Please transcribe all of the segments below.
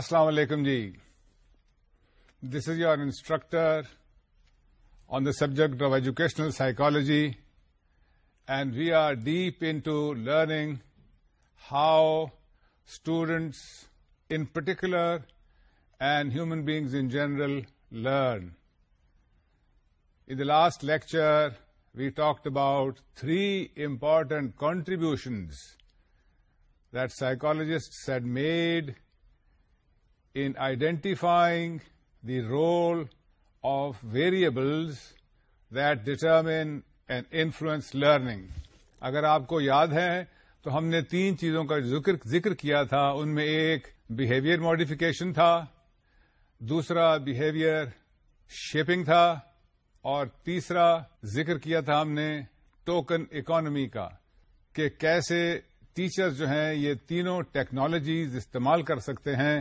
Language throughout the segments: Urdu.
السلام علیکم جی this is your instructor on the subject of educational psychology and we are deep in to learning how students in particular and human beings in general learn in the last lecture we talked about three important contributions that psychologist had made in identifying the role of variables that determine and influence learning اگر آپ کو یاد ہے تو ہم نے تین چیزوں کا ذکر ذکر کیا تھا ان میں ایک بہیویئر ماڈیفیکیشن تھا دوسرا بہیویئر شیپنگ تھا اور تیسرا ذکر کیا تھا ہم نے ٹوکن اکانومی کا کہ کیسے ٹیچر جو ہیں یہ تینوں ٹیکنالوجیز استعمال کر سکتے ہیں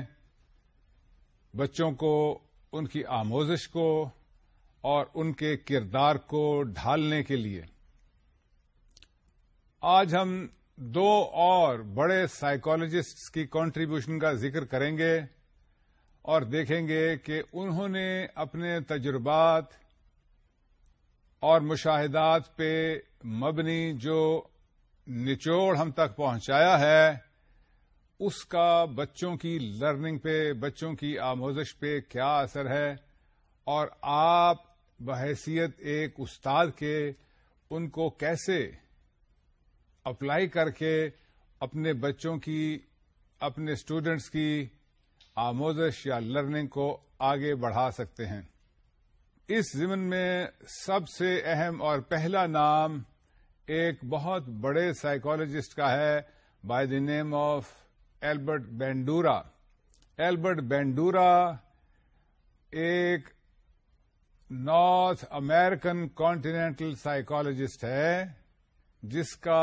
بچوں کو ان کی آموزش کو اور ان کے کردار کو ڈھالنے کے لیے آج ہم دو اور بڑے سائیکالوجسٹس کی کانٹریبیوشن کا ذکر کریں گے اور دیکھیں گے کہ انہوں نے اپنے تجربات اور مشاہدات پہ مبنی جو نچوڑ ہم تک پہنچایا ہے اس کا بچوں کی لرننگ پہ بچوں کی آموزش پہ کیا اثر ہے اور آپ بحیثیت ایک استاد کے ان کو کیسے اپلائی کر کے اپنے بچوں کی اپنے اسٹوڈنٹس کی آموزش یا لرننگ کو آگے بڑھا سکتے ہیں اس ضمن میں سب سے اہم اور پہلا نام ایک بہت بڑے سائیکالوجسٹ کا ہے by the name of Albert Bandura Albert Bandura ایک نارتھ امیرکن کانٹینینٹل سائیکالوجسٹ ہے جس کا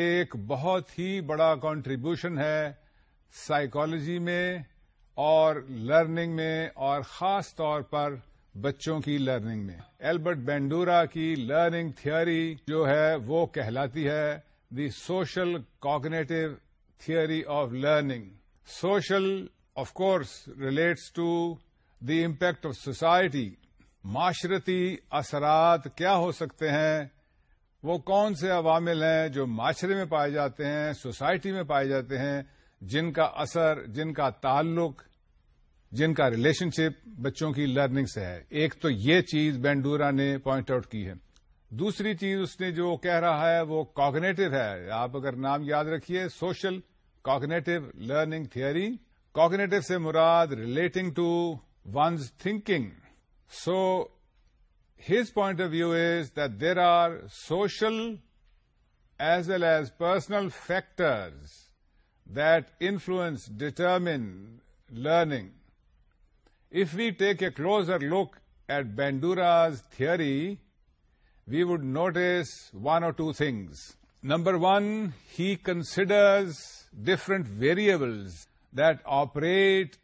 ایک بہت ہی بڑا کانٹریبیوشن ہے سائیکالوجی میں اور لرننگ میں اور خاص طور پر بچوں کی لرننگ میں ایلبرٹ بینڈورا کی لرننگ تھیوری جو ہے وہ کہلاتی ہے the social cognitive theory of learning. Social, of course, relates to the impact of society. معاشرتی اثرات کیا ہو سکتے ہیں وہ کون سے عوامل ہیں جو معاشرے میں پائے جاتے ہیں سوسائٹی میں پائے جاتے ہیں جن کا اثر جن کا تعلق جن کا ریلیشن شپ بچوں کی لرننگ سے ہے ایک تو یہ چیز بینڈورا نے پوائنٹ آؤٹ کی ہے دوسری چیز اس نے جو کہہ رہا ہے وہ کاگنیٹو ہے آپ اگر نام یاد رکھیے social cognitive learning theory cognitive سے مراد relating to one's thinking so his point of view is that there are social as well as personal factors that influence determine learning if we take a closer look at Bandura's three we would notice one or two things number one he considers different variables that operate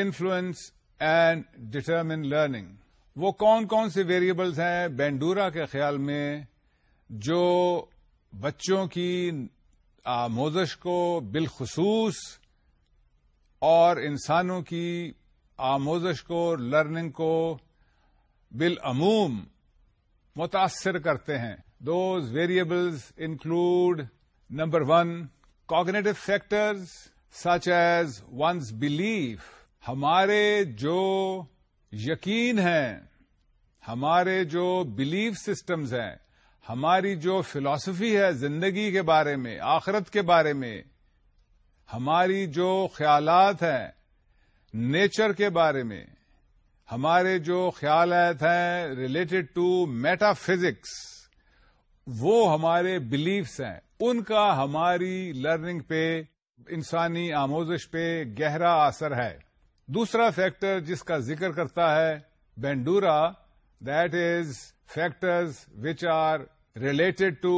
influence and determine learning وہ کون کون سے ویریبلز ہیں بینڈورا کے خیال میں جو بچوں کی آموزش کو بالخصوص اور انسانوں کی آموزش کو لرننگ کو بالعموم متاثر کرتے ہیں دو variables include number one cognitive factors such as one's belief ہمارے جو یقین ہیں ہمارے جو بلیف سسٹمز ہیں ہماری جو فلاسفی ہے زندگی کے بارے میں آخرت کے بارے میں ہماری جو خیالات ہیں نیچر کے بارے میں ہمارے جو خیالات ہیں ریلیٹڈ ٹو میٹا فزکس وہ ہمارے بلیفس ہیں ان کا ہماری لرننگ پہ انسانی آموزش پہ گہرا اثر ہے دوسرا فیکٹر جس کا ذکر کرتا ہے Bandura that is factors which are related to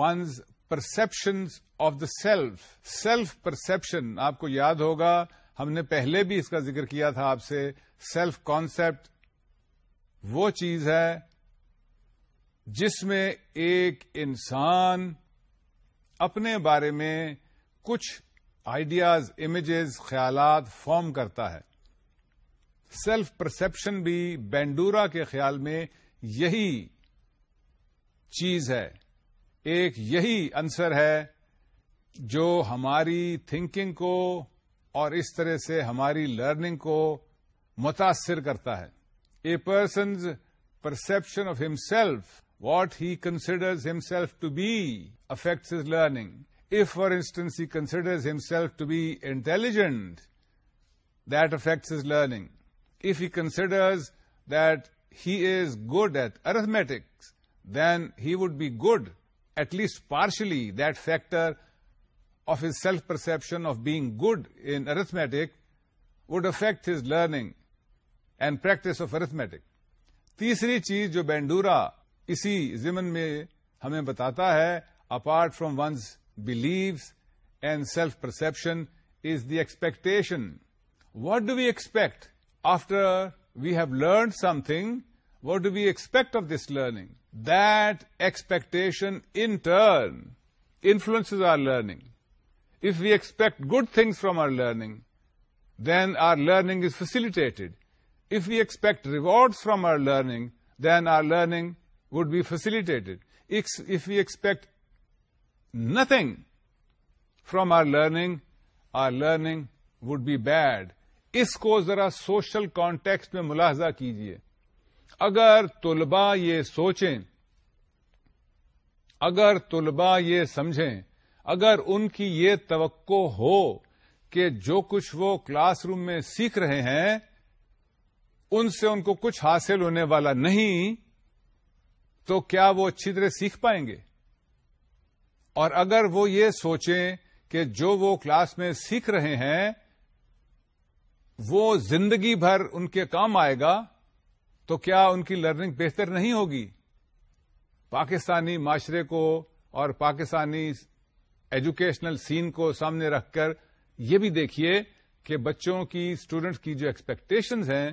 one's perception of the self self perception آپ کو یاد ہوگا ہم نے پہلے بھی اس کا ذکر کیا تھا آپ سے سیلف کانسیپٹ وہ چیز ہے جس میں ایک انسان اپنے بارے میں کچھ آئیڈیاز امیجز خیالات فارم کرتا ہے سیلف پرسپشن بھی بینڈورا کے خیال میں یہی چیز ہے ایک یہی انسر ہے جو ہماری تھنکنگ کو اور اس طرح سے ہماری لرننگ کو متاثر کرتا ہے a persons perception of himself What he considers himself to be affects his learning. If, for instance, he considers himself to be intelligent, that affects his learning. If he considers that he is good at arithmetic, then he would be good, at least partially. That factor of his self-perception of being good in arithmetic would affect his learning and practice of arithmetic. तीसरी चीज जो बेंडूरा اسی زمن میں ہمیں بتاتا ہے apart from one's beliefs and self perception is the expectation what do we expect after we have learn something what do we expect of this learning that expectation in turn influence our learning if we expect good things from our learning then our learning is facilitated if we expect reward from our learning then our learning would be facilitated if we expect nothing from our learning, our learning would be bad. اس کو ذرا سوشل کانٹیکسٹ میں ملاحظہ کیجیے اگر طلباء یہ سوچیں اگر طلباء یہ سمجھیں اگر ان کی یہ توقع ہو کہ جو کچھ وہ کلاس روم میں سیکھ رہے ہیں ان سے ان کو کچھ حاصل ہونے والا نہیں تو کیا وہ اچھی طرح سیکھ پائیں گے اور اگر وہ یہ سوچیں کہ جو وہ کلاس میں سیکھ رہے ہیں وہ زندگی بھر ان کے کام آئے گا تو کیا ان کی لرننگ بہتر نہیں ہوگی پاکستانی معاشرے کو اور پاکستانی ایجوکیشنل سین کو سامنے رکھ کر یہ بھی دیکھیے کہ بچوں کی اسٹوڈنٹس کی جو ایکسپیکٹیشنز ہیں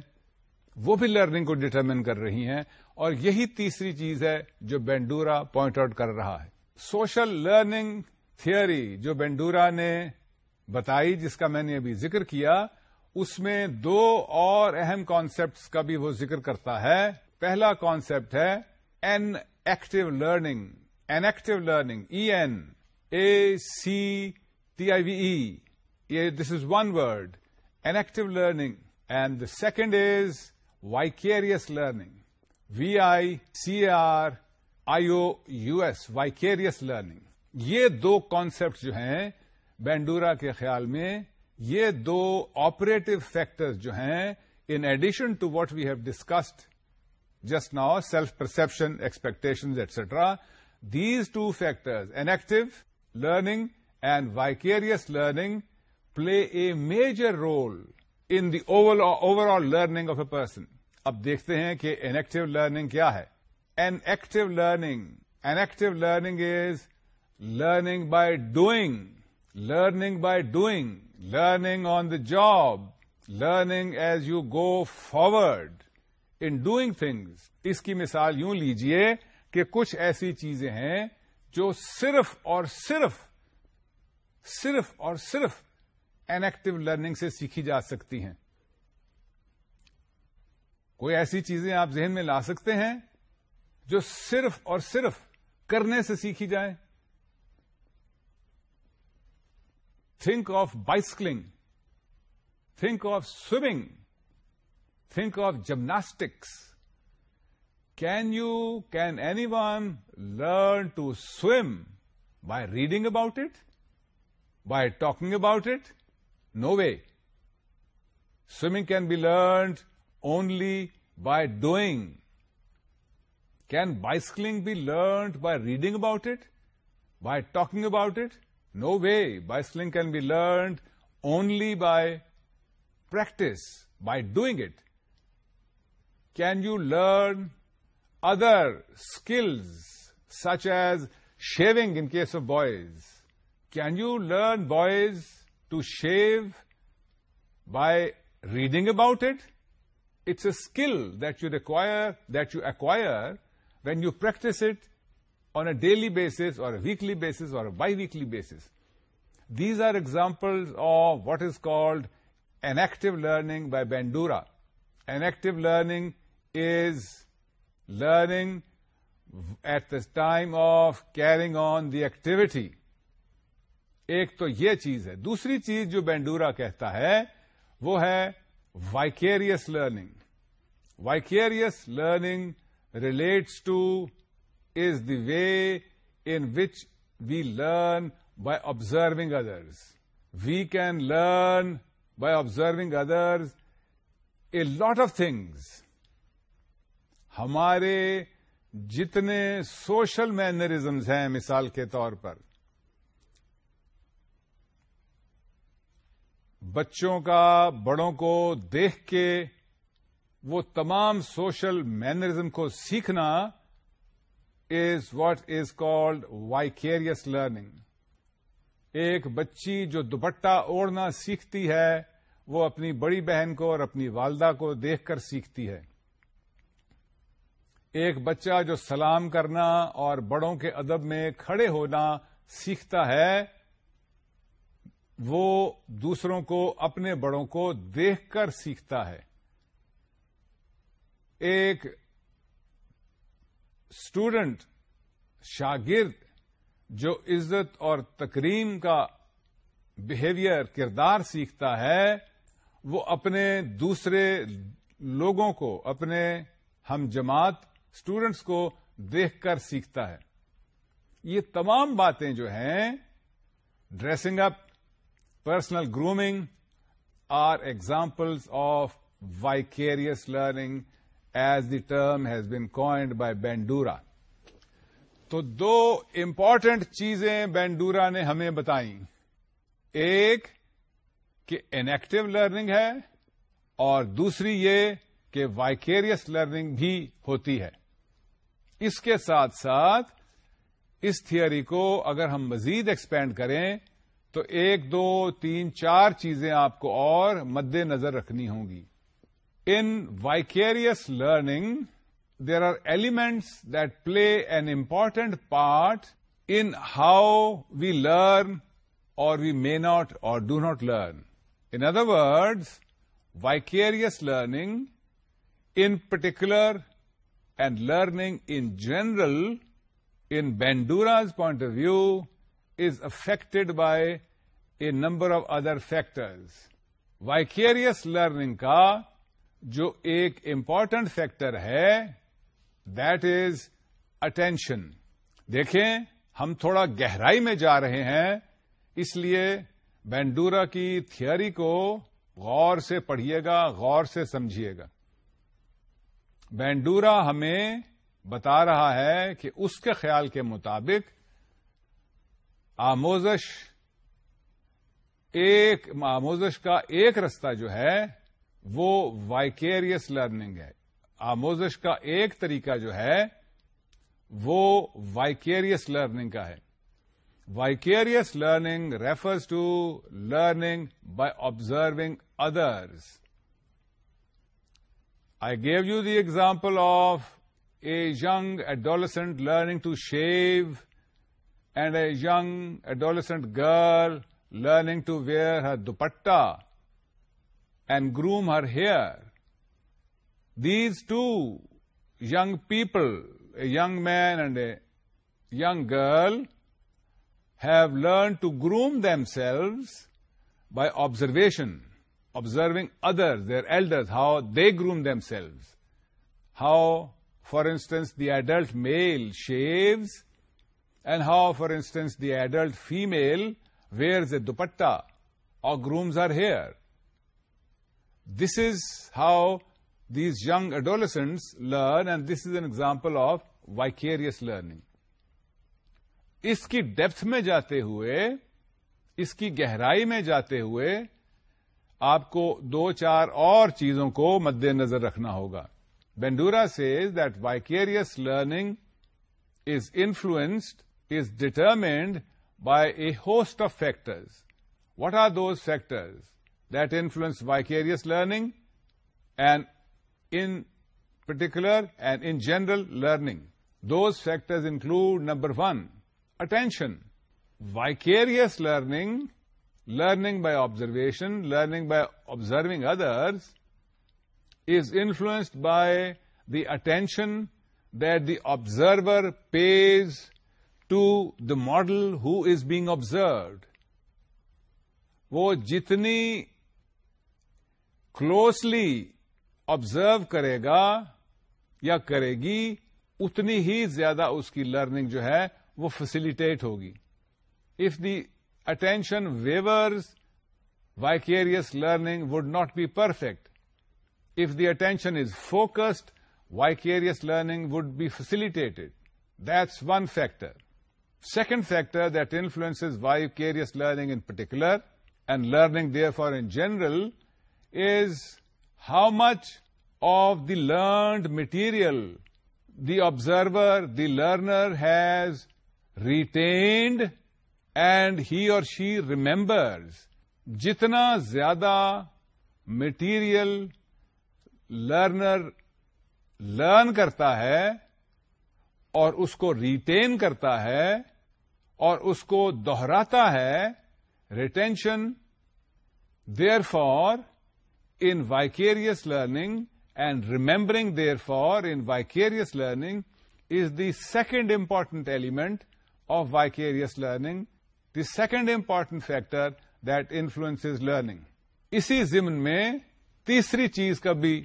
وہ بھی لرننگ کو ڈیٹرمن کر رہی ہیں اور یہی تیسری چیز ہے جو بینڈورا پوائنٹ آؤٹ کر رہا ہے سوشل لرننگ تھیوری جو بینڈورا نے بتائی جس کا میں نے ابھی ذکر کیا اس میں دو اور اہم کانسیپٹس کا بھی وہ ذکر کرتا ہے پہلا کانسیپٹ ہے an active learning an active learning E N A C T I V E this is one word an active learning and the second is vicarious learning V I C R I O U S vicarious learning یہ دو کانسپٹ جو ہیں بینڈورا کے خیال میں یہ دو آپریٹو فیکٹر جو ہیں in addition to what we have discussed just now self perception expectation etcetera these two factors active learning and vicarious learning play a major role in the overall learning of a person اب دیکھتے ہیں کہ انیکٹو لرننگ کیا ہے an active learning an active learning is learning by doing learning by doing learning on the job learning as you go forward in doing things اس کی مثال یوں لیجئے کہ کچھ ایسی چیزیں ہیں جو صرف اور صرف صرف اور صرف انیکٹو لرننگ سے سیکھی جا سکتی ہیں کوئی ایسی چیزیں آپ ذہن میں لا سکتے ہیں جو صرف اور صرف کرنے سے سیکھی جائے think of bicycling think of swimming think of gymnastics can you can anyone learn to swim by reading about it by talking about it no way swimming can be learned only by doing. Can bicycling be learnt by reading about it? By talking about it? No way. Bicycling can be learned only by practice, by doing it. Can you learn other skills such as shaving in case of boys? Can you learn boys to shave by reading about it? It's a skill that you require that you acquire when you practice it on a daily base or weekly basis or biweekly base these are example of what is called an active learning by Bandura an active learning is learning at the time of carrying on the activity ایک تو یہ چیز ہے دوسری چیز جو بینڈورا کہتا ہے وہ ہے vicarious learning vicarious learning relates to is the way in which we learn by observing others we can learn by observing others a lot of things ہمارے جتنے سوشل مینرزمز ہیں مثال کے طور پر بچوں کا بڑوں کو دیکھ کے وہ تمام سوشل مینرزم کو سیکھنا is what is called vicarious learning ایک بچی جو دوپٹہ اوڑھنا سیکھتی ہے وہ اپنی بڑی بہن کو اور اپنی والدہ کو دیکھ کر سیکھتی ہے ایک بچہ جو سلام کرنا اور بڑوں کے ادب میں کھڑے ہونا سیکھتا ہے وہ دوسروں کو اپنے بڑوں کو دیکھ کر سیکھتا ہے ایک اسٹوڈنٹ شاگرد جو عزت اور تکریم کا بہیویئر کردار سیکھتا ہے وہ اپنے دوسرے لوگوں کو اپنے ہم جماعت اسٹوڈینٹس کو دیکھ کر سیکھتا ہے یہ تمام باتیں جو ہیں dressing up personal grooming are examples of vicarious learning as the term has been coined by Bandura تو دو امپارٹینٹ چیزیں بینڈورا نے ہمیں بتائی ایک کہ انیکٹو لرننگ ہے اور دوسری یہ کہ وائکیریس لرننگ بھی ہوتی ہے اس کے ساتھ ساتھ اس تھیوری کو اگر ہم مزید ایکسپینڈ کریں تو ایک دو تین چار چیزیں آپ کو اور مد نظر رکھنی ہوں گی in vicarious learning there are elements that play an important part in how we learn or we may not or do not learn in other words vicarious learning in particular and learning in general in Bandura's point of view is affect by a number of other factors vicarious learning کا جو ایک امپورٹنٹ فیکٹر ہے دیٹ از اٹینشن دیکھیں ہم تھوڑا گہرائی میں جا رہے ہیں اس لیے بینڈورا کی تھیوری کو غور سے پڑھیے گا غور سے سمجھیے گا بینڈورا ہمیں بتا رہا ہے کہ اس کے خیال کے مطابق آموزش ایک آموزش کا ایک رستہ جو ہے وہ وائکیریس لرننگ ہے آموزش کا ایک طریقہ جو ہے وہ وائکیریس لرننگ کا ہے vicarious learning refers to learning by observing others I give you the example of a young adolescent learning to shave and a young adolescent girl learning to wear her dupatta and groom her hair. These two young people, a young man and a young girl, have learned to groom themselves by observation, observing others, their elders, how they groom themselves. How, for instance, the adult male shaves and how for instance the adult female wears a dupatta or grooms her hair this is how these young adolescents learn and this is an example of vicarious learning اس کی ڈیپتھ میں جاتے ہوئے اس کی گہرائی میں جاتے ہوئے آپ کو دو چار اور چیزوں کو مد نظر رکھنا ہوگا Bandura says that vicarious learning is influenced is determined by a host of factors. What are those factors that influence vicarious learning and in particular and in general learning? Those factors include, number one, attention. Vicarious learning, learning by observation, learning by observing others, is influenced by the attention that the observer pays to the model who is being observed وہ جتنی کلوزلی آبزرو کرے گا یا کرے گی اتنی ہی زیادہ اس کی لرننگ جو ہے وہ فیسیلیٹیٹ ہوگی if the attention viewers vicarious learning would not be perfect if the attention is focused vicarious learning would be facilitate that's one factor second factor that influence is vicarious learning in particular and learning therefore in general is how much of the learned material the observer the learner has retained and he or she remembers جتنا زیادہ مٹیریل لرنر لرن کرتا ہے اور اس کو ریٹین کرتا ہے اور اس کو دوہراتا ہے retention therefore in vicarious learning and remembering therefore in vicarious learning is the second important element of vicarious learning the second important factor that influence is learning اسی ضمن میں تیسری چیز کا بھی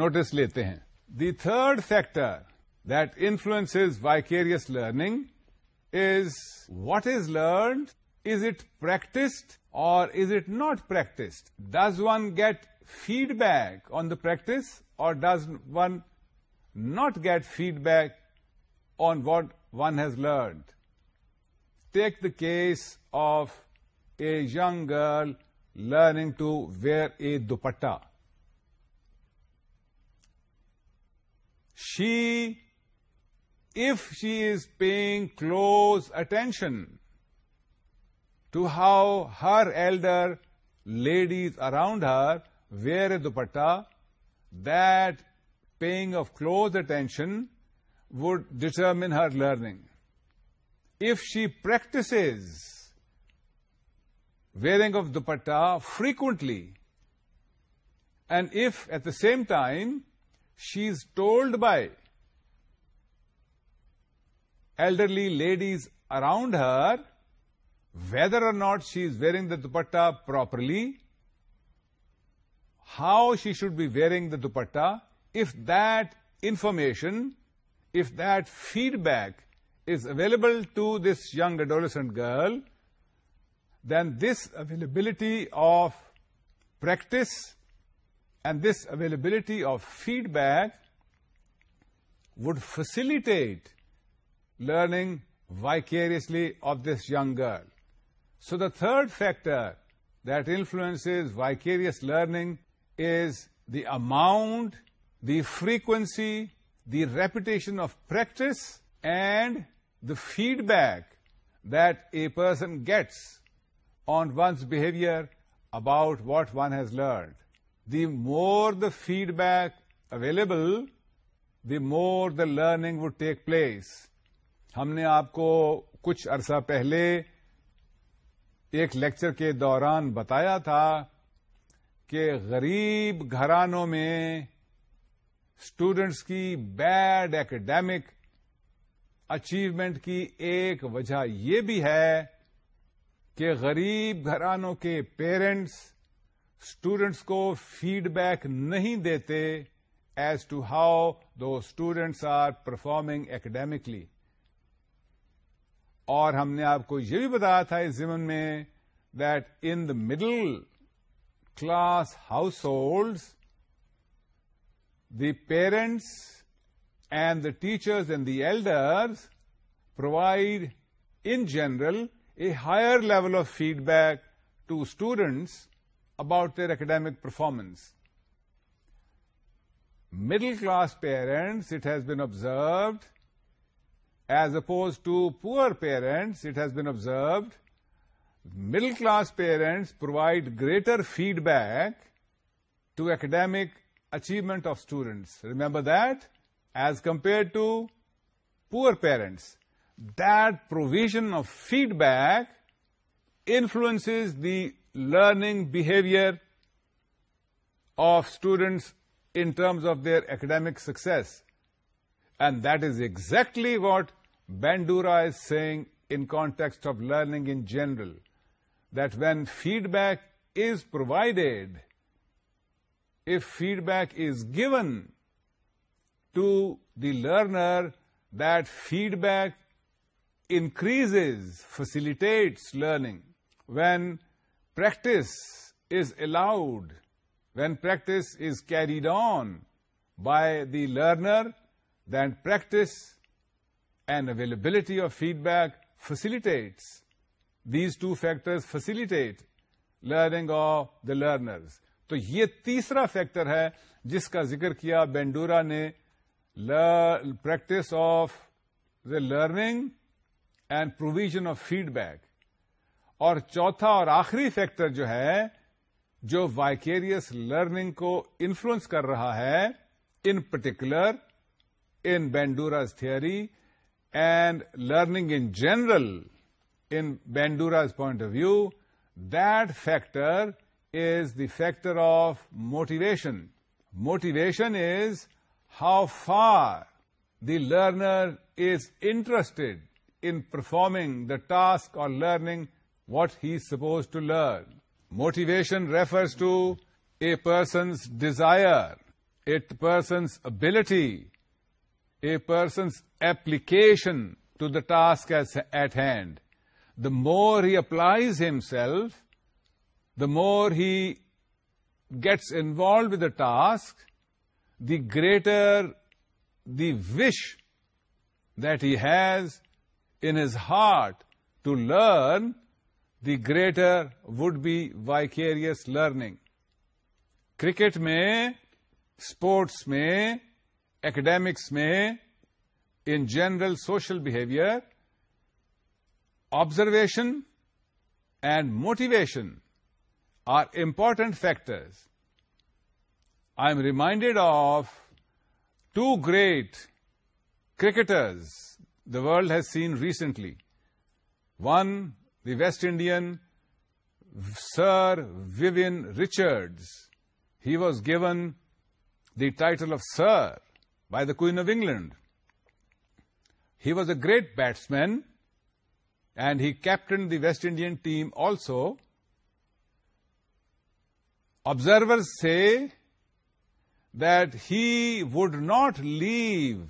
نوٹس لیتے ہیں the third factor that influence is vicarious learning is what is learned, is it practiced or is it not practiced? Does one get feedback on the practice or does one not get feedback on what one has learned? Take the case of a young girl learning to wear a dupatta. She if she is paying close attention to how her elder ladies around her wear a dupatta, that paying of close attention would determine her learning. If she practices wearing of dupatta frequently, and if at the same time she is told by elderly ladies around her, whether or not she is wearing the dupatta properly, how she should be wearing the dupatta, if that information, if that feedback is available to this young adolescent girl, then this availability of practice and this availability of feedback would facilitate learning vicariously of this young girl. So the third factor that influences vicarious learning is the amount, the frequency, the repetition of practice, and the feedback that a person gets on one's behavior about what one has learned. The more the feedback available, the more the learning would take place. ہم نے آپ کو کچھ عرصہ پہلے ایک لیکچر کے دوران بتایا تھا کہ غریب گھرانوں میں اسٹوڈینٹس کی بیڈ اکیڈیمک اچیومنٹ کی ایک وجہ یہ بھی ہے کہ غریب گھرانوں کے پیرنٹس اسٹوڈینٹس کو فیڈ بیک نہیں دیتے as to how do students are performing academically اور ہم نے آپ کو یہ بھی بتایا تھا اس زمن میں that in the middle class household the parents and the teachers and the elders provide in general a higher level of feedback to students about their academic performance middle class parents it has been observed As opposed to poor parents, it has been observed, middle class parents provide greater feedback to academic achievement of students. Remember that, as compared to poor parents. That provision of feedback influences the learning behavior of students in terms of their academic success. And that is exactly what Bandura is saying, in context of learning in general, that when feedback is provided, if feedback is given to the learner, that feedback increases, facilitates learning. When practice is allowed, when practice is carried on by the learner, then practice and availability of feedback facilitate these two factors facilitate learning of the learners تو یہ تیسرا فیکٹر ہے جس کا ذکر کیا بینڈورا نے practice of the learning and provision of feedback اور چوتھا اور آخری فیکٹر جو ہے جو وائکیریس لرننگ کو انفلوئنس کر رہا ہے in particular in Bandura's theory and learning in general, in Bandura's point of view, that factor is the factor of motivation. Motivation is how far the learner is interested in performing the task or learning what he's supposed to learn. Motivation refers to a person's desire, a person's ability, a person's application to the task as at hand the more he applies himself the more he gets involve the task the greater the wish this in his heart to learn the greater would be vicarious learning cricket میں اسپورٹس میں ایکڈیمکس میں in general social behavior, observation and motivation are important factors. I am reminded of two great cricketers the world has seen recently. One, the West Indian Sir Vivian Richards. He was given the title of Sir by the Queen of England. He was a great batsman, and he captained the West Indian team also. Observers say that he would not leave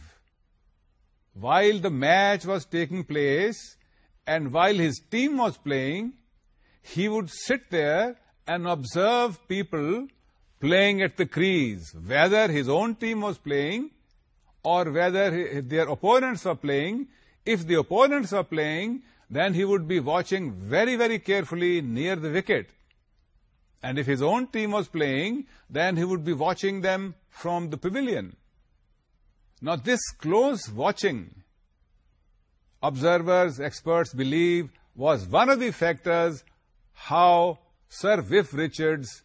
while the match was taking place, and while his team was playing, he would sit there and observe people playing at the crease, whether his own team was playing or whether their opponents were playing. If the opponents were playing, then he would be watching very, very carefully near the wicket. And if his own team was playing, then he would be watching them from the pavilion. Now, this close watching, observers, experts believe, was one of the factors how Sir Whiff Richards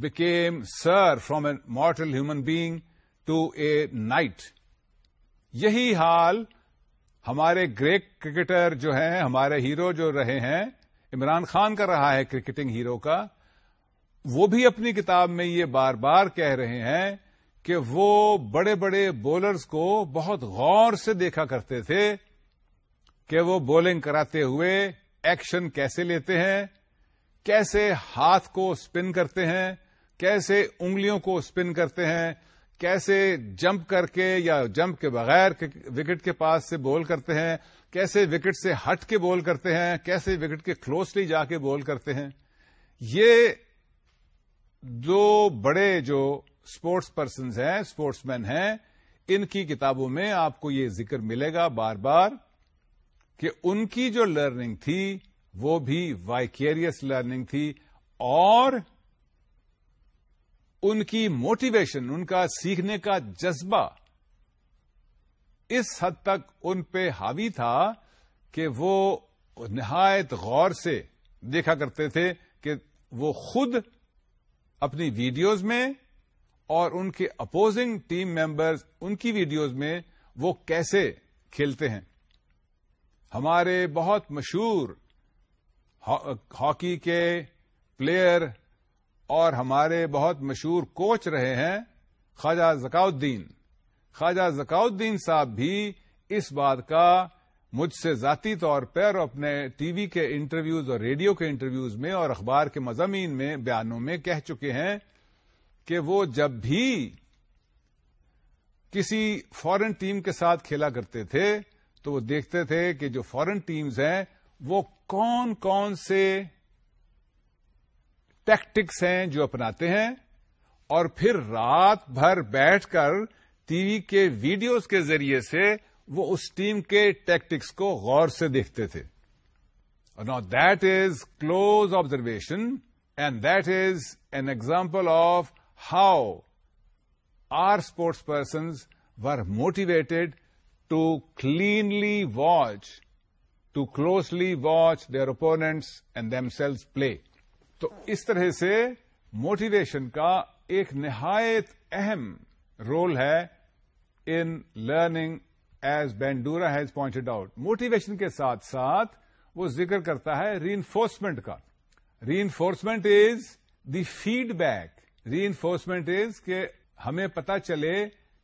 became Sir from a mortal human being to a knight. یہی حال ہمارے گریٹ کرکٹر جو ہیں ہمارے ہیرو جو رہے ہیں عمران خان کا رہا ہے کرکٹنگ ہیرو کا وہ بھی اپنی کتاب میں یہ بار بار کہہ رہے ہیں کہ وہ بڑے بڑے بولرز کو بہت غور سے دیکھا کرتے تھے کہ وہ بولنگ کراتے ہوئے ایکشن کیسے لیتے ہیں کیسے ہاتھ کو اسپن کرتے ہیں کیسے انگلیوں کو اسپن کرتے ہیں کیسے جمپ کر کے یا جمپ کے بغیر وکٹ کے پاس سے بول کرتے ہیں کیسے وکٹ سے ہٹ کے بول کرتے ہیں کیسے وکٹ کے کلوزلی جا کے بول کرتے ہیں یہ دو بڑے جو اسپورٹس پرسنز ہیں اسپورٹس مین ہیں ان کی کتابوں میں آپ کو یہ ذکر ملے گا بار بار کہ ان کی جو لرننگ تھی وہ بھی وائکیریس لرننگ تھی اور ان کی موٹیویشن ان کا سیکھنے کا جذبہ اس حد تک ان پہ حاوی تھا کہ وہ نہایت غور سے دیکھا کرتے تھے کہ وہ خود اپنی ویڈیوز میں اور ان کے اپوزنگ ٹیم ممبرز ان کی ویڈیوز میں وہ کیسے کھیلتے ہیں ہمارے بہت مشہور ہاکی کے پلیئر اور ہمارے بہت مشہور کوچ رہے ہیں خواجہ الدین خواجہ الدین صاحب بھی اس بات کا مجھ سے ذاتی طور پر اپنے ٹی وی کے انٹرویوز اور ریڈیو کے انٹرویوز میں اور اخبار کے مضامین میں بیانوں میں کہہ چکے ہیں کہ وہ جب بھی کسی فارن ٹیم کے ساتھ کھیلا کرتے تھے تو وہ دیکھتے تھے کہ جو فورن ٹیمز ہیں وہ کون کون سے ٹیکٹکس ہیں جو اپناتے ہیں اور پھر رات بھر بیٹھ کر ٹی وی کے ویڈیوز کے ذریعے سے وہ اس ٹیم کے ٹیکٹکس کو غور سے دیکھتے تھے نا that is close observation and that is an example of how are sports persons were motivated to cleanly watch to closely watch their opponents and themselves play تو اس طرح سے موٹیویشن کا ایک نہایت اہم رول ہے in learning as Bandura has pointed out motivation کے ساتھ ساتھ وہ ذکر کرتا ہے ری انفورسمنٹ کا reinforcement is the feedback reinforcement is کہ ہمیں پتہ چلے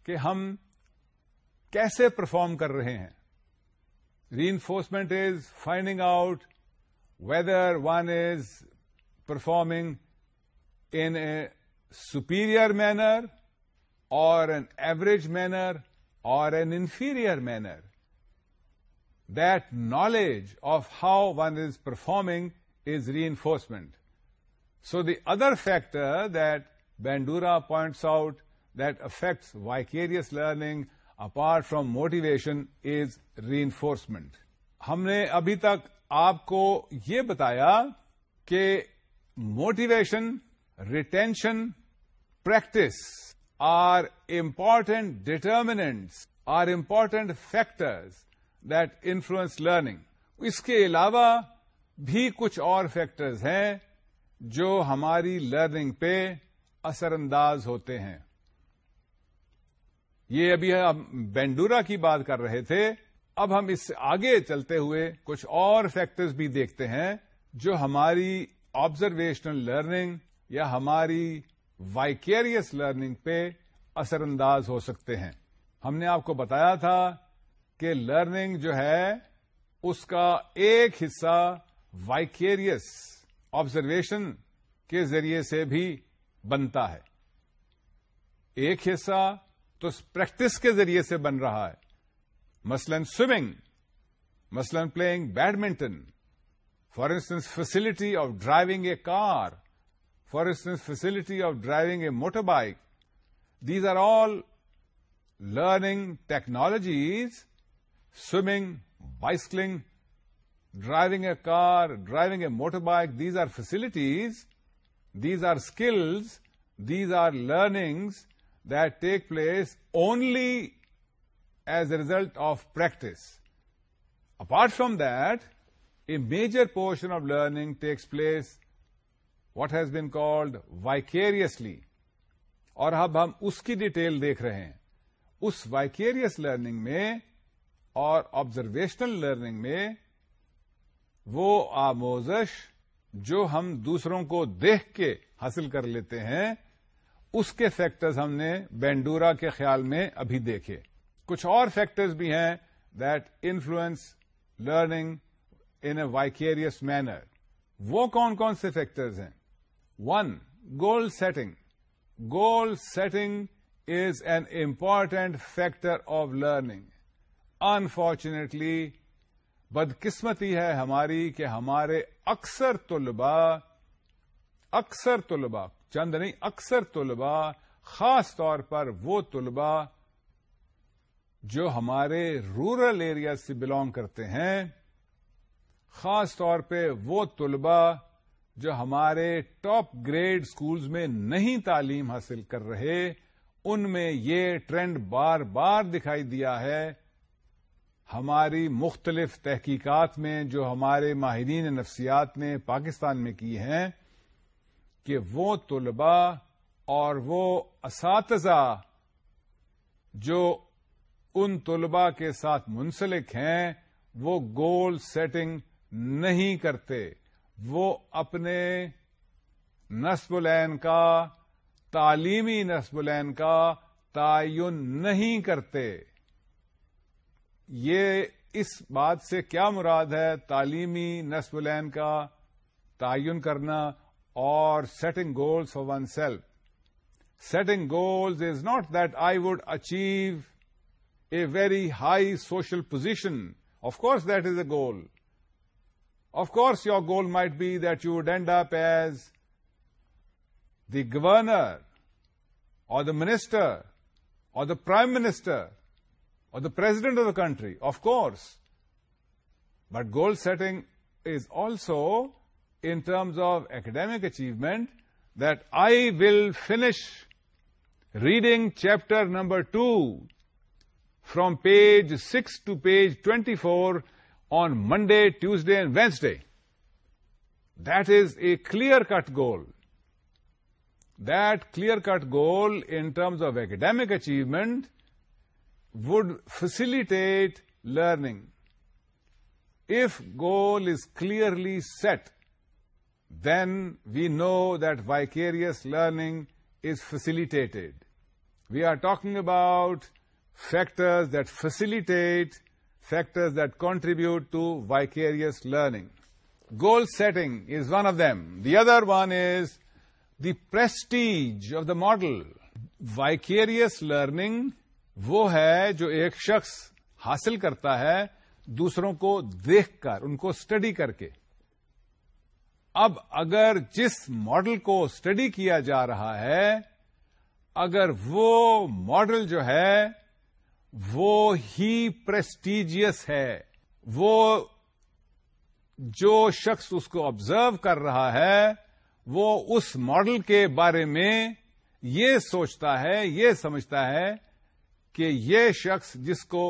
کہ ہم کیسے پرفارم کر رہے ہیں reinforcement is finding out whether one is performing in a superior manner or an average manner or an inferior manner that knowledge of how one is performing is reinforcement so the other factor that Bandura points out that affects vicarious learning apart from motivation is reinforcement ہم نے ابھی تک آپ کو یہ بتایا کہ motivation retention practice are important determinants are important factors that influence learning اس کے علاوہ بھی کچھ اور فیکٹرز ہیں جو ہماری لرننگ پہ اثر انداز ہوتے ہیں یہ ابھی ہم بینڈورا کی بات کر رہے تھے اب ہم اس سے آگے چلتے ہوئے کچھ اور فیکٹرز بھی دیکھتے ہیں جو ہماری آبزرویشنل لرننگ یا ہماری وائکیریس لرننگ پہ اثر انداز ہو سکتے ہیں ہم نے آپ کو بتایا تھا کہ لرننگ جو ہے اس کا ایک حصہ وائکیریس آبزرویشن کے ذریعے سے بھی بنتا ہے ایک حصہ تو پریکٹس کے ذریعے سے بن رہا ہے مثلاً سوئمنگ مثلاً playing badminton For instance, facility of driving a car, for instance, facility of driving a motorbike. These are all learning technologies. Swimming, bicycling, driving a car, driving a motorbike, these are facilities, these are skills, these are learnings that take place only as a result of practice. Apart from that, a major portion of learning takes place what has been called vicariously اور اب ہم اس کی ڈیٹیل دیکھ رہے ہیں اس وائکیریس لرننگ میں اور آبزرویشنل لرننگ میں وہ آموزش جو ہم دوسروں کو دیکھ کے حاصل کر لیتے ہیں اس کے فیکٹرز ہم نے بینڈورا کے خیال میں ابھی دیکھے کچھ اور فیکٹرز بھی ہیں that influence learning in a vicarious manner وہ کون کون سے فیکٹرز ہیں one goal setting goal setting is an important factor of learning unfortunately بدقسمتی ہے ہماری کہ ہمارے اکثر طلباء اکثر طلباء چند نہیں اکثر طلباء خاص طور پر وہ طلباء جو ہمارے رورل ایریا سے بلانگ کرتے ہیں خاص طور پہ وہ طلباء جو ہمارے ٹاپ گریڈ اسکولز میں نہیں تعلیم حاصل کر رہے ان میں یہ ٹرینڈ بار بار دکھائی دیا ہے ہماری مختلف تحقیقات میں جو ہمارے ماہرین نفسیات نے پاکستان میں کی ہیں کہ وہ طلباء اور وہ اساتذہ جو ان طلباء کے ساتھ منسلک ہیں وہ گول سیٹنگ نہیں کرتے وہ اپنے نصب العین کا تعلیمی نصب العین کا تعین نہیں کرتے یہ اس بات سے کیا مراد ہے تعلیمی نصب العین کا تعین کرنا اور setting goals for oneself setting goals is not that I would achieve a very high social position of course that is a goal Of course, your goal might be that you would end up as the governor or the minister or the prime minister or the president of the country, of course. But goal setting is also in terms of academic achievement, that I will finish reading chapter number 2 from page 6 to page 24 on Monday, Tuesday, and Wednesday. That is a clear-cut goal. That clear-cut goal in terms of academic achievement would facilitate learning. If goal is clearly set, then we know that vicarious learning is facilitated. We are talking about factors that facilitate factors that contribute to vicarious learning goal setting is one of them the other one is the prestige of the model vicarious learning وہ ہے جو ایک شخص حاصل کرتا ہے دوسروں کو دیکھ کر ان کو اسٹڈی کر کے اب اگر جس ماڈل کو اسٹڈی کیا جا رہا ہے اگر وہ ماڈل جو ہے وہ ہی ہے وہ جو شخص اس کو آبزرو کر رہا ہے وہ اس ماڈل کے بارے میں یہ سوچتا ہے یہ سمجھتا ہے کہ یہ شخص جس کو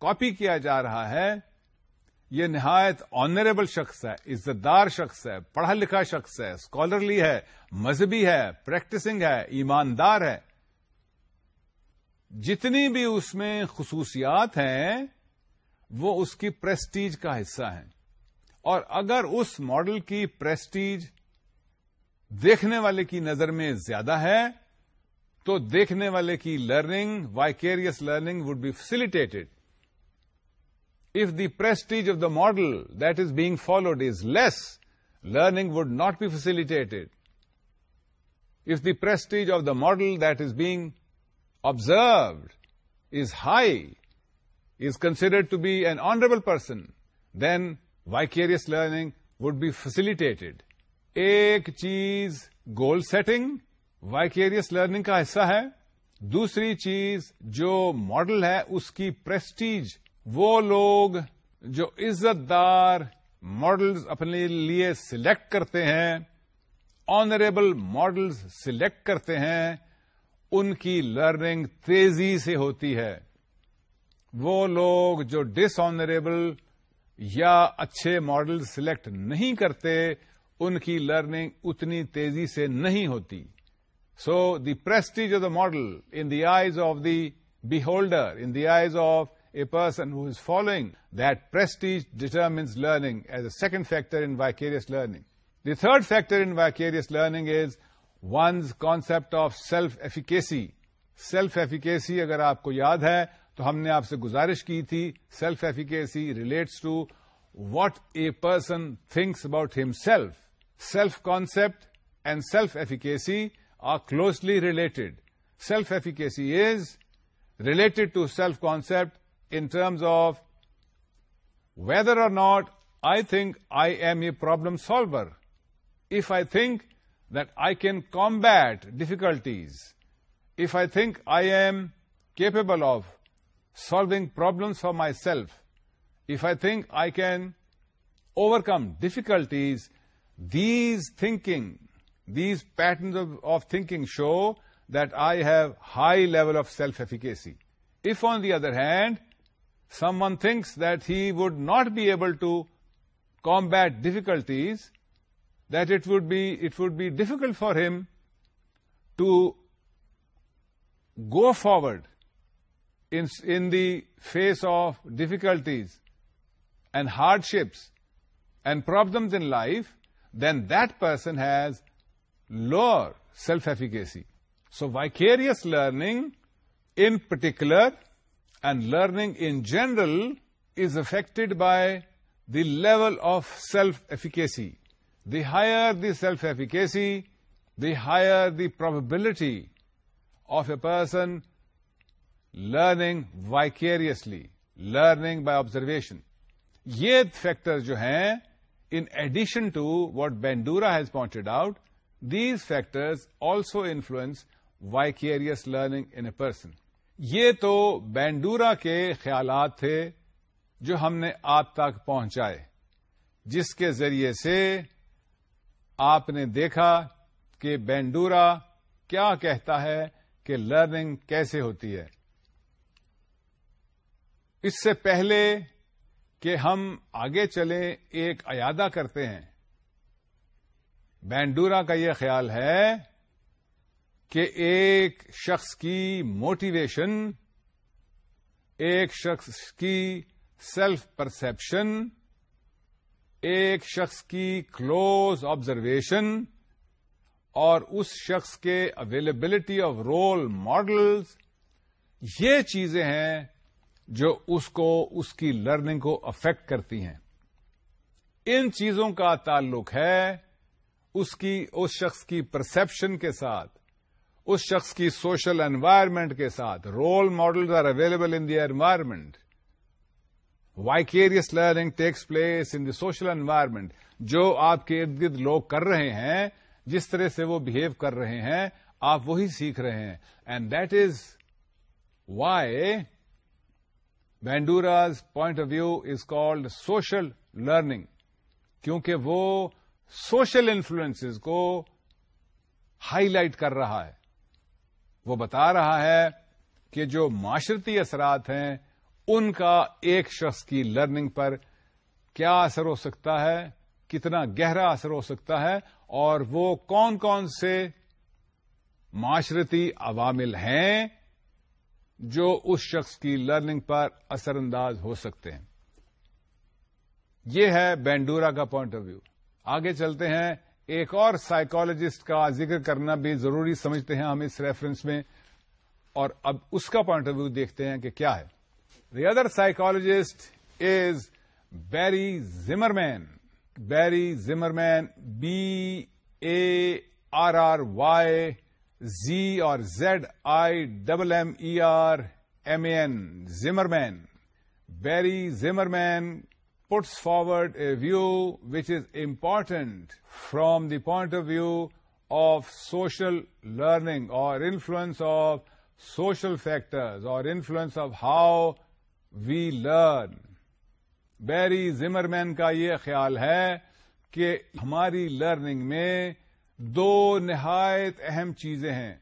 کاپی کیا جا رہا ہے یہ نہایت آنریبل شخص ہے عزت دار شخص ہے پڑھا لکھا شخص ہے اسکالرلی ہے مذہبی ہے پریکٹسنگ ہے ایماندار ہے جتنی بھی اس میں خصوصیات ہیں وہ اس کی پرسٹیج کا حصہ ہیں اور اگر اس ماڈل کی پرسٹیج دیکھنے والے کی نظر میں زیادہ ہے تو دیکھنے والے کی learning vicarious learning would be facilitated if the prestige of the model that is being followed is less learning would not be facilitated if the prestige of the model that is being observed is high is considered to be an honourable person then vicarious learning would be facilitated. ایک چیز گول سیٹنگ وائکیریس لرننگ کا حصہ ہے دوسری چیز جو ماڈل ہے اس کی پرسٹیج وہ لوگ جو عزت دار ماڈلز اپنے لیے سلیکٹ کرتے ہیں آنریبل ماڈلز سلیکٹ کرتے ہیں ان کی لرننگ تیزی سے ہوتی ہے وہ لوگ جو ڈس آنریبل یا اچھے ماڈل سلیکٹ نہیں کرتے ان کی لرننگ اتنی تیزی سے نہیں ہوتی so the prestige of the model in the eyes of the beholder in the eyes of a person who is following that prestige determines learning as a second factor in vicarious learning the third factor in vicarious learning is one's concept of self efficacy self efficacy اگر آپ کو یاد ہے تو ہم نے آپ سے گزارش کی تھی self efficacy relates to what a person thinks about himself self concept and self efficacy are closely related self efficacy is related to self concept in terms of whether or not I think I am a problem solver if I think that I can combat difficulties if I think I am capable of solving problems for myself, if I think I can overcome difficulties. These thinking, these patterns of thinking show that I have high level of self-efficacy. If on the other hand, someone thinks that he would not be able to combat difficulties, that it would be difficult for him to go forward in the face of difficulties and hardships and problems in life, then that person has lower self-efficacy. So vicarious learning in particular and learning in general is affected by the level of self-efficacy. The higher the self efficacy the higher the probability of a person learning vicariously learning by observation یہ فیکٹر جو ہیں in addition to what Bandura has pointed out these factors also influence vicarious learning in a person یہ تو بینڈورا کے خیالات تھے جو ہم نے آپ تک پہنچائے جس کے ذریعے سے آپ نے دیکھا کہ بینڈورا کیا کہتا ہے کہ لرننگ کیسے ہوتی ہے اس سے پہلے کہ ہم آگے چلیں ایک ایادا کرتے ہیں بینڈورا کا یہ خیال ہے کہ ایک شخص کی موٹیویشن ایک شخص کی سیلف پرسپشن ایک شخص کی کلوز آبزرویشن اور اس شخص کے اویلیبلٹی آف رول ماڈلز یہ چیزیں ہیں جو اس کو اس کی لرننگ کو افیکٹ کرتی ہیں ان چیزوں کا تعلق ہے اس کی اس شخص کی پرسپشن کے ساتھ اس شخص کی سوشل انوائرمنٹ کے ساتھ role models are available in the environment vicarious learning takes place in the social environment جو آپ کے ارد گرد لوگ کر رہے ہیں جس طرح سے وہ بہیو کر رہے ہیں آپ وہی سیکھ رہے ہیں and that is why Bandura's point of view is called social learning کیونکہ وہ سوشل انفلوئنس کو ہائی لائٹ کر رہا ہے وہ بتا رہا ہے کہ جو معاشرتی اثرات ہیں ان کا ایک شخص کی لرننگ پر کیا اثر ہو سکتا ہے کتنا گہرا اثر ہو سکتا ہے اور وہ کون کون سے معاشرتی عوامل ہیں جو اس شخص کی لرننگ پر اثر انداز ہو سکتے ہیں یہ ہے بینڈورا کا پوائنٹ آف ویو آگے چلتے ہیں ایک اور سائیکالوجسٹ کا ذکر کرنا بھی ضروری سمجھتے ہیں ہم اس ریفرنس میں اور اب اس کا پوائنٹ آف ویو دیکھتے ہیں کہ کیا ہے The other psychologist is Barry Zimmerman. Barry Zimmerman, B-A-R-R-Y-Z or Z-I-M-M-E-R-M-A-N, Zimmerman. Barry Zimmerman puts forward a view which is important from the point of view of social learning or influence of social factors or influence of how we learn Barry زمر مین کا یہ خیال ہے کہ ہماری لرننگ میں دو نہایت اہم چیزیں ہیں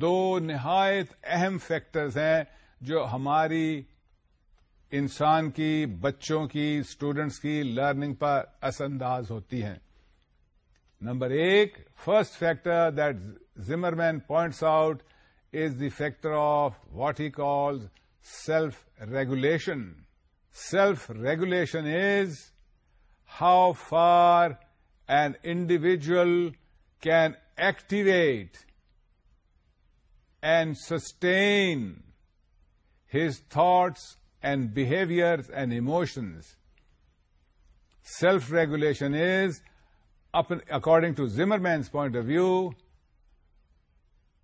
دو نہایت اہم فیکٹرز ہیں جو ہماری انسان کی بچوں کی اسٹوڈینٹس کی لرننگ پر اثر انداز ہوتی ہیں نمبر ایک first factor that Zimmerman points out is the factor of what he calls self-regulation. Self-regulation is how far an individual can activate and sustain his thoughts and behaviors and emotions. Self-regulation is, according to Zimmerman's point of view,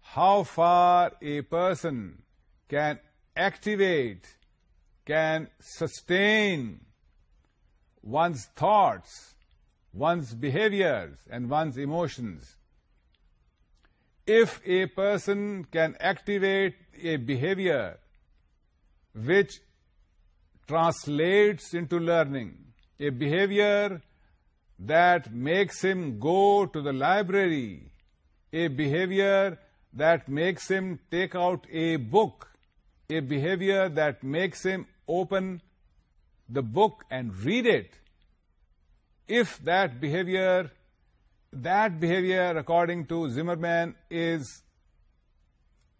how far a person can activate, can sustain one's thoughts, one's behaviors, and one's emotions. If a person can activate a behavior which translates into learning, a behavior that makes him go to the library, a behavior that makes him take out a book, a behavior that makes him open the book and read it, if that behavior, that behavior according to Zimmerman is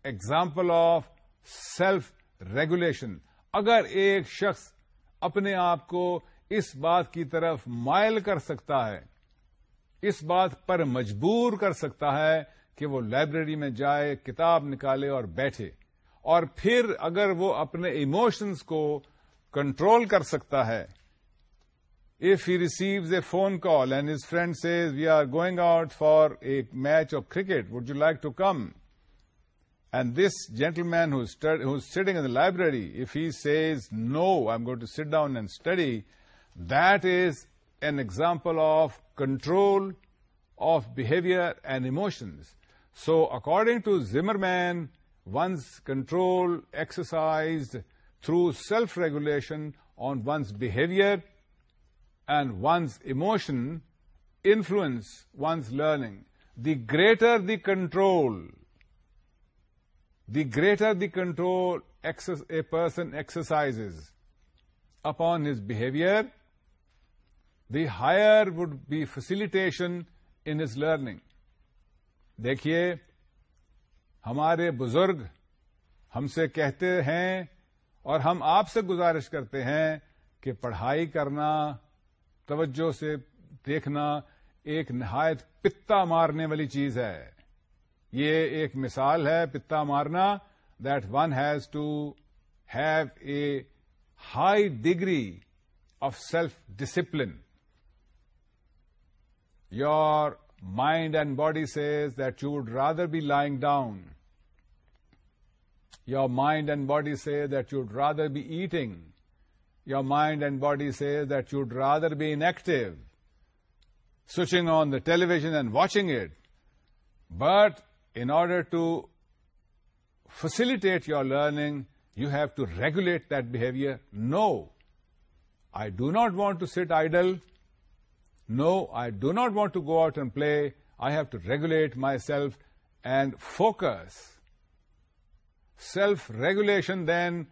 example of self-regulation. اگر ایک شخص اپنے آپ کو اس بات کی طرف مائل کر سکتا ہے اس بات پر مجبور کر سکتا ہے کہ وہ لائبریری میں جائے کتاب نکالے اور بیٹھے اور پھر اگر وہ اپنے ایموشنز کو کنٹرول کر سکتا ہے if he receives a phone call and his friend says we are going out for a match of cricket would you like to come and this gentleman's sitting in the library if he says no I go to sit down and study that is an example of control of behaviour and emotions so according to Zimmerman one's control exercise through self regulation on one's behaviour and one's emotion influence one's learning the greater the control the greater the control a person exercise upon his behaviour the higher would be facilitation in his learning دیکھیے ہمارے بزرگ ہم سے کہتے ہیں اور ہم آپ سے گزارش کرتے ہیں کہ پڑھائی کرنا توجہ سے دیکھنا ایک نہایت پتا مارنے والی چیز ہے یہ ایک مثال ہے پتا مارنا that one has to have a high degree of self discipline your mind and body says that you would rather be lying down. Your mind and body say that you'd rather be eating. Your mind and body say that you'd rather be inactive, switching on the television and watching it. But in order to facilitate your learning, you have to regulate that behavior. No, I do not want to sit idle. No I do not want to go out and play I have to regulate myself and focus self regulation then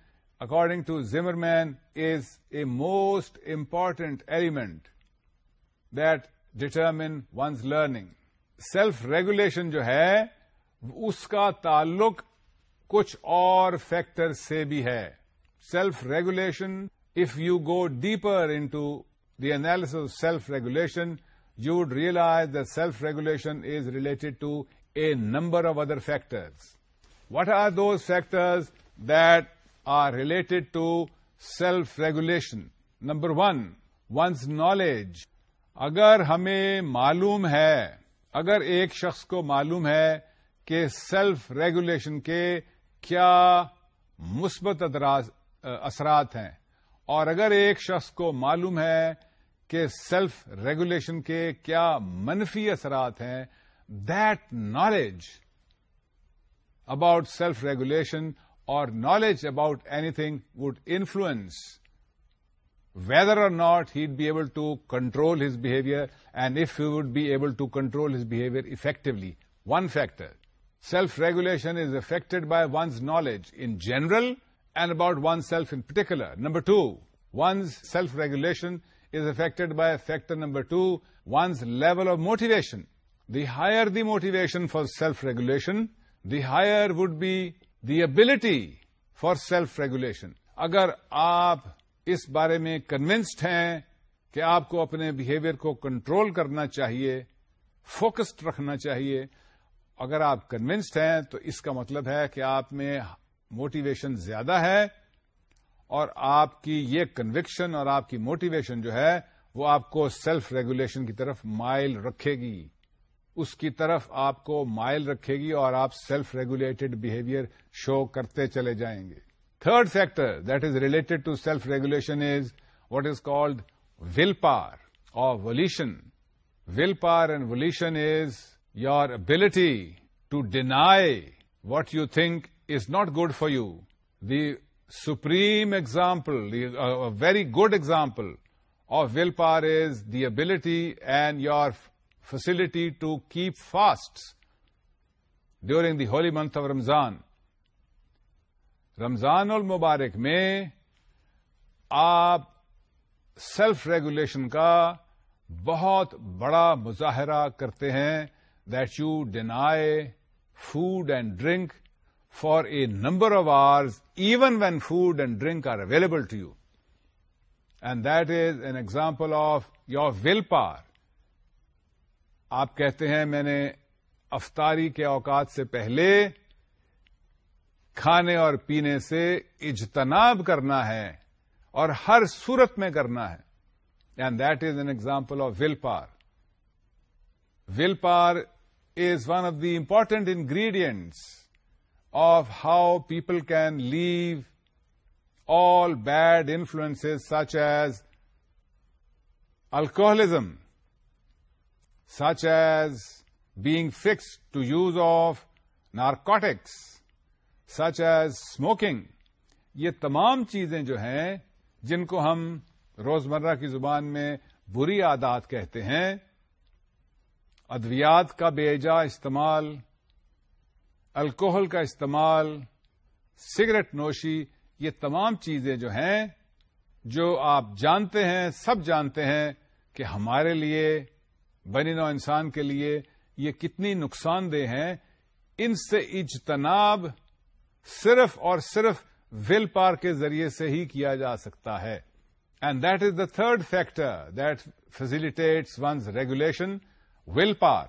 according to Zimmerman is a most important element that determine one's learning self regulation جو ہے اس کا تعلق کچھ اور فیکٹر سے بھی ہے self regulation if you go deeper into the of self regulation you would realise that self regulation is related to a number of other factors what are those factors that are related to self regulation number one one's knowledge اگر ہمیں معلوم ہے اگر ایک شخص کو معلوم ہے کہ سیلف ریگولیشن کے کیا مثبت اثرات ہیں اور اگر ایک شخص کو معلوم ہے کہ سیلف ریگولیشن کے کیا منفی اثرات ہیں that knowledge about self regulation اور knowledge about anything would influence whether or not he'd be able to control his behaviour and if you would be able to control his behaviour effectively one factor self regulation is affected by one's knowledge in general and about oneself in particular number two one's self regulation ٹیڈ by factor number two one's level of motivation the higher the motivation for self regulation the higher would be the ability for self regulation اگر آپ اس بارے میں کنوینسڈ ہیں کہ آپ کو اپنے بہیویئر کو کنٹرول کرنا چاہیے فوکسڈ رکھنا چاہیے اگر آپ کنوینسڈ ہیں تو اس کا مطلب ہے کہ آپ میں موٹیویشن زیادہ ہے اور آپ کی یہ کنوکشن اور آپ کی موٹیویشن جو ہے وہ آپ کو سیلف ریگولیشن کی طرف مائل رکھے گی اس کی طرف آپ کو مائل رکھے گی اور آپ سیلف ریگولیٹڈ بہیویئر شو کرتے چلے جائیں گے third factor that is related to self regulation is what is called willpower or volition willpower and volition is your ability to deny what you think is not good for you the supreme example very good example of willpower is the ability and your facility to keep fast during the holy month of Ramzan Ramzan المبارک میں آپ سیلف ریگولیشن کا بہت بڑا مظاہرہ کرتے ہیں that show Dean food and drink for a number of hours even when food and drink are available to you and that is an example of your willpower آپ کہتے ہیں میں نے افطاری کے اوقات سے پہلے کھانے اور پینے سے اجتناب کرنا ہے اور ہر صورت میں کرنا ہے and that is an example of willpower willpower is one of the important ingredients of how people can leave all bad influence such as alcoholism such as being fixed to use of narcotics such as smoking یہ تمام چیزیں جو ہیں جن کو ہم روزمرہ کی زبان میں بری عادات کہتے ہیں ادویات کا بے جا استعمال الکوہل کا استعمال سگریٹ نوشی یہ تمام چیزیں جو ہیں جو آپ جانتے ہیں سب جانتے ہیں کہ ہمارے لیے بنی نو انسان کے لیے یہ کتنی نقصان دہ ہیں ان سے اجتناب صرف اور صرف ول پار کے ذریعے سے ہی کیا جا سکتا ہے and that is the third factor that facilitate one's regulation willpower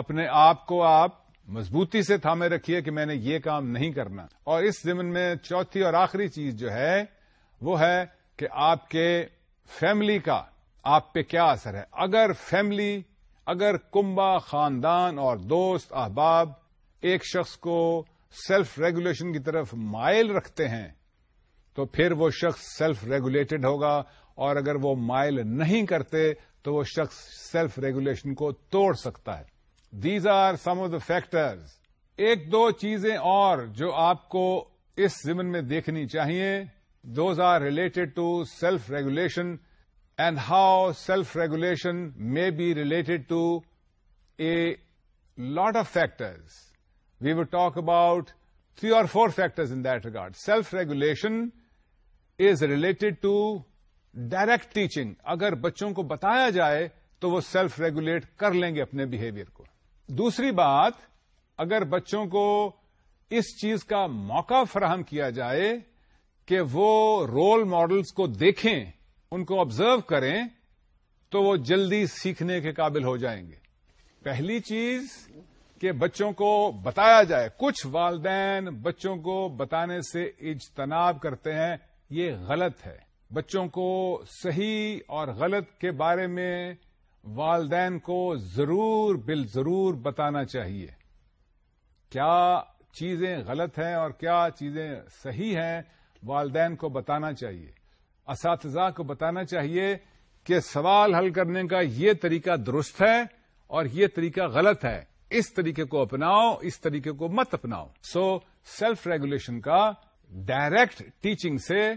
اپنے آپ کو آپ مضبوطی سے تھامے رکھیے کہ میں نے یہ کام نہیں کرنا اور اس ضمن میں چوتھی اور آخری چیز جو ہے وہ ہے کہ آپ کے فیملی کا آپ پہ کیا اثر ہے اگر فیملی اگر کنبا خاندان اور دوست احباب ایک شخص کو سیلف ریگولیشن کی طرف مائل رکھتے ہیں تو پھر وہ شخص سیلف ریگولیٹڈ ہوگا اور اگر وہ مائل نہیں کرتے تو وہ شخص سیلف ریگولیشن کو توڑ سکتا ہے these are some of the factors ایک دو چیزیں اور جو آپ کو اس زمن میں دیکھنی چاہیے those are related to self regulation and how self regulation may be related to a lot of factors we would talk about three or four factors in that regard self regulation is related to direct teaching اگر بچوں کو بتایا جائے تو وہ سیلف ریگولیٹ کر لیں گے اپنے بہیویئر کو دوسری بات اگر بچوں کو اس چیز کا موقع فراہم کیا جائے کہ وہ رول ماڈلس کو دیکھیں ان کو آبزرو کریں تو وہ جلدی سیکھنے کے قابل ہو جائیں گے پہلی چیز کہ بچوں کو بتایا جائے کچھ والدین بچوں کو بتانے سے اجتناب کرتے ہیں یہ غلط ہے بچوں کو صحیح اور غلط کے بارے میں والدین کو ضرور بل ضرور بتانا چاہیے کیا چیزیں غلط ہیں اور کیا چیزیں صحیح ہیں والدین کو بتانا چاہیے اساتذہ کو بتانا چاہیے کہ سوال حل کرنے کا یہ طریقہ درست ہے اور یہ طریقہ غلط ہے اس طریقے کو اپناؤ اس طریقے کو مت اپناؤ سو سیلف ریگولیشن کا ڈائریکٹ ٹیچنگ سے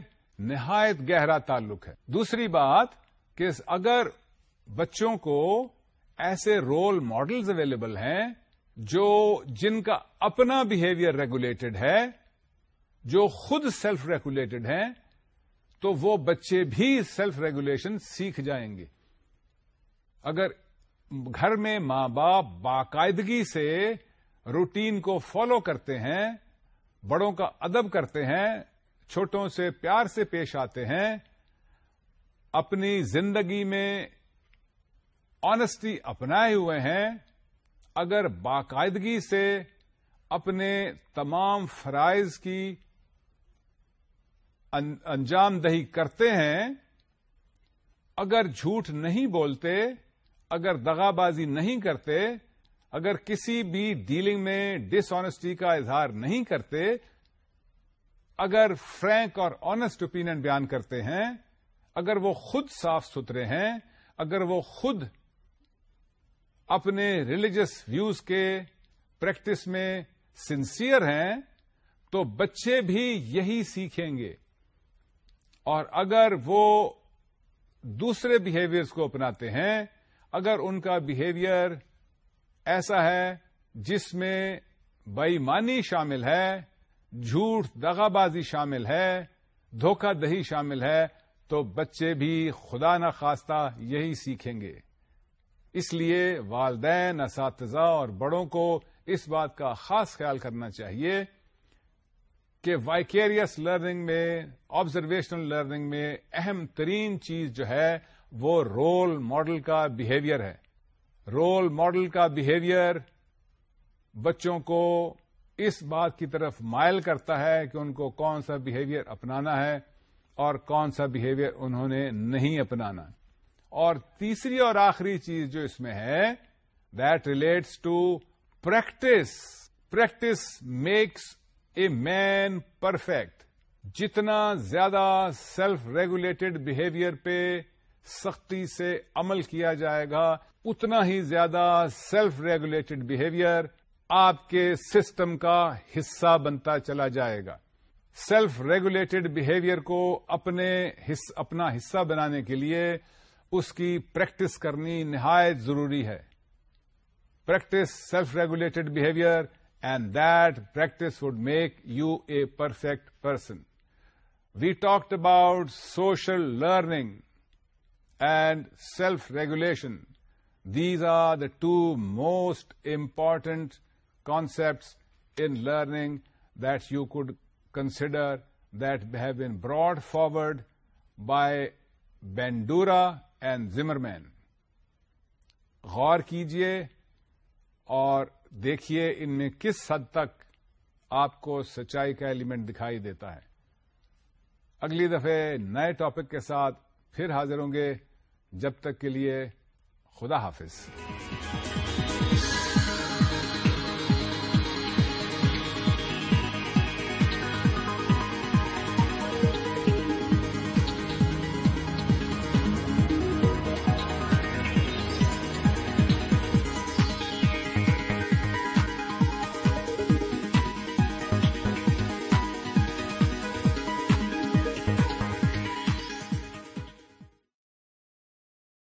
نہایت گہرا تعلق ہے دوسری بات کہ اگر بچوں کو ایسے رول ماڈلز اویلیبل ہیں جو جن کا اپنا بیہیویئر ریگولیٹڈ ہے جو خود سیلف ریگولیٹڈ ہیں تو وہ بچے بھی سیلف ریگولیشن سیکھ جائیں گے اگر گھر میں ماں باپ باقاعدگی سے روٹین کو فالو کرتے ہیں بڑوں کا ادب کرتے ہیں چھوٹوں سے پیار سے پیش آتے ہیں اپنی زندگی میں آنےسٹی اپنا ہوئے ہیں اگر باقاعدگی سے اپنے تمام فرائض کی انجام دہی کرتے ہیں اگر جھوٹ نہیں بولتے اگر دغا بازی نہیں کرتے اگر کسی بھی ڈیلنگ میں ڈس آنےسٹی کا اظہار نہیں کرتے اگر فرینک اور آنےسٹ اوپینئن بیان کرتے ہیں اگر وہ خود صاف ستھرے ہیں اگر وہ خود اپنے ریلیجس ویوز کے پریکٹس میں سنسیئر ہیں تو بچے بھی یہی سیکھیں گے اور اگر وہ دوسرے بہیویئرس کو اپناتے ہیں اگر ان کا بہیویئر ایسا ہے جس میں بئیمانی شامل ہے جھوٹ دغا بازی شامل ہے دھوکہ دہی شامل ہے تو بچے بھی خدا نخواستہ یہی سیکھیں گے اس لیے والدین اساتذہ اور بڑوں کو اس بات کا خاص خیال کرنا چاہیے کہ وائکیریس لرننگ میں آبزرویشنل لرننگ میں اہم ترین چیز جو ہے وہ رول ماڈل کا بہیویئر ہے رول ماڈل کا بہیویئر بچوں کو اس بات کی طرف مائل کرتا ہے کہ ان کو کون سا بہیویئر اپنانا ہے اور کون سا بہیویئر انہوں نے نہیں اپنانا ہے اور تیسری اور آخری چیز جو اس میں ہے that relates to practice practice makes a man perfect جتنا زیادہ سیلف ریگولیٹڈ بہیویئر پہ سختی سے عمل کیا جائے گا اتنا ہی زیادہ سیلف ریگولیٹڈ بہیویئر آپ کے سسٹم کا حصہ بنتا چلا جائے گا سیلف ریگولیٹڈ بہیویئر کو اپنے حص, اپنا حصہ بنانے کے لیے اس کی پریکٹس کرنی نہایت ضروری ہے practice self regulated behaviour and that practice would make you a perfect person we talked about social learning and self regulation these are the two most important concepts in learning that you could consider that have been brought forward by Bandura and Zimmerman غور کیجیے اور دیکھیے ان میں کس حد تک آپ کو سچائی کا ایلیمنٹ دکھائی دیتا ہے اگلی دفعہ نئے ٹاپک کے ساتھ پھر حاضر ہوں گے جب تک کے لیے خدا حافظ